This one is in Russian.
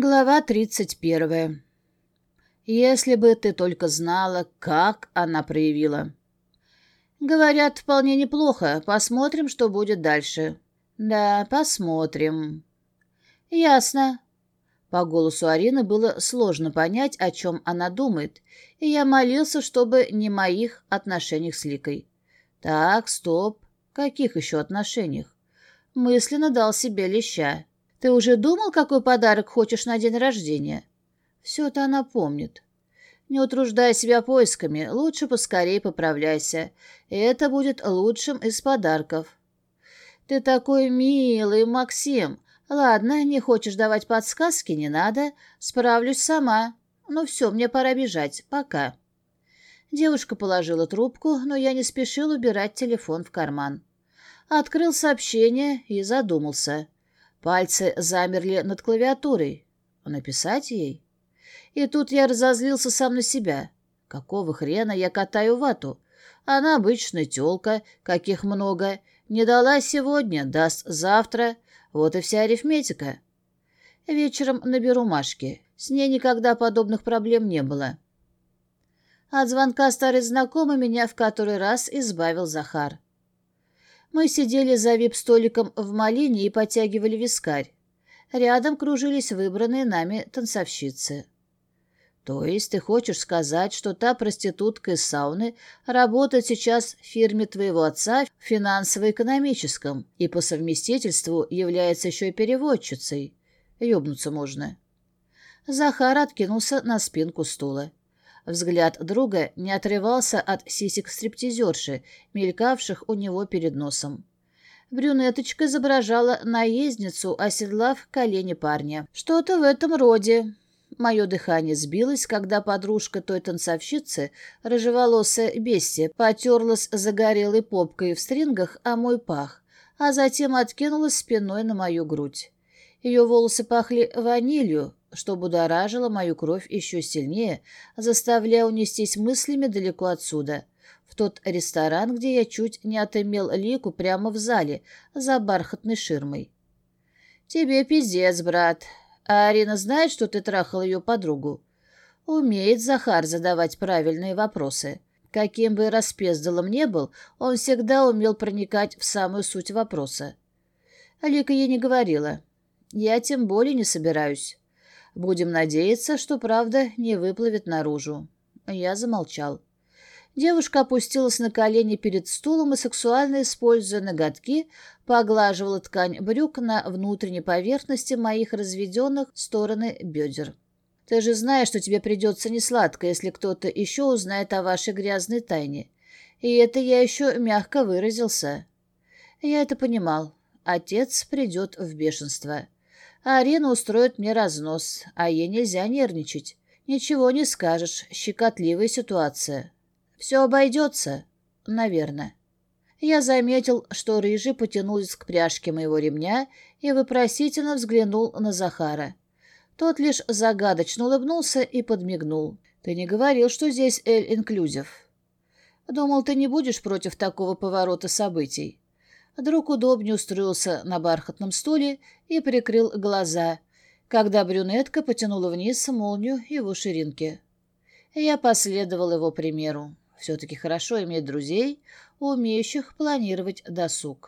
Глава тридцать первая. Если бы ты только знала, как она проявила. Говорят, вполне неплохо. Посмотрим, что будет дальше. Да, посмотрим. Ясно. По голосу Арины было сложно понять, о чем она думает, и я молился, чтобы не моих отношениях с Ликой. Так, стоп. Каких еще отношениях? Мысленно дал себе леща. Ты уже думал, какой подарок хочешь на день рождения? Все это она помнит. Не утруждай себя поисками, лучше поскорей поправляйся. Это будет лучшим из подарков. Ты такой милый, Максим. Ладно, не хочешь давать подсказки, не надо. Справлюсь сама. Ну все, мне пора бежать. Пока. Девушка положила трубку, но я не спешил убирать телефон в карман. Открыл сообщение и задумался. Пальцы замерли над клавиатурой. Написать ей? И тут я разозлился сам на себя. Какого хрена я катаю вату? Она обычная тёлка, каких много. Не дала сегодня, даст завтра. Вот и вся арифметика. Вечером наберу Машки. С ней никогда подобных проблем не было. От звонка старой знакомой меня в который раз избавил Захар. Мы сидели за вип-столиком в малине и подтягивали вискарь. Рядом кружились выбранные нами танцовщицы. То есть ты хочешь сказать, что та проститутка из сауны работает сейчас в фирме твоего отца в финансово-экономическом и по совместительству является еще и переводчицей? Ёбнуться можно. Захар откинулся на спинку стула. Взгляд друга не отрывался от сисек стриптизерши, мелькавших у него перед носом. Брюнеточка изображала наездницу, оседлав колени парня. Что-то в этом роде. Мое дыхание сбилось, когда подружка той танцовщицы, рыжеволосая Бесси, потерлась загорелой попкой в стрингах о мой пах, а затем откинулась спиной на мою грудь. Ее волосы пахли ванилью, что будоражило мою кровь еще сильнее, заставляя унестись мыслями далеко отсюда, в тот ресторан, где я чуть не отымел Лику прямо в зале, за бархатной ширмой. «Тебе пиздец, брат. А Арина знает, что ты трахал ее подругу?» Умеет Захар задавать правильные вопросы. Каким бы распездалом не был, он всегда умел проникать в самую суть вопроса. Лика ей не говорила. Я тем более не собираюсь. Будем надеяться, что правда не выплывет наружу. Я замолчал. Девушка опустилась на колени перед стулом и, сексуально используя ноготки, поглаживала ткань брюк на внутренней поверхности моих разведенных стороны бедер. «Ты же знаешь, что тебе придется несладко, если кто-то еще узнает о вашей грязной тайне. И это я еще мягко выразился». Я это понимал. Отец придет в бешенство. А Арина устроит мне разнос, а ей нельзя нервничать. Ничего не скажешь, щекотливая ситуация. Все обойдется, наверное. Я заметил, что Рыжий потянулся к пряжке моего ремня и вопросительно взглянул на Захара. Тот лишь загадочно улыбнулся и подмигнул. «Ты не говорил, что здесь Эль-Инклюзив?» «Думал, ты не будешь против такого поворота событий». Друг удобнее устроился на бархатном стуле и прикрыл глаза, когда брюнетка потянула вниз молнию его ширинки. Я последовал его примеру. Все-таки хорошо иметь друзей, умеющих планировать досуг.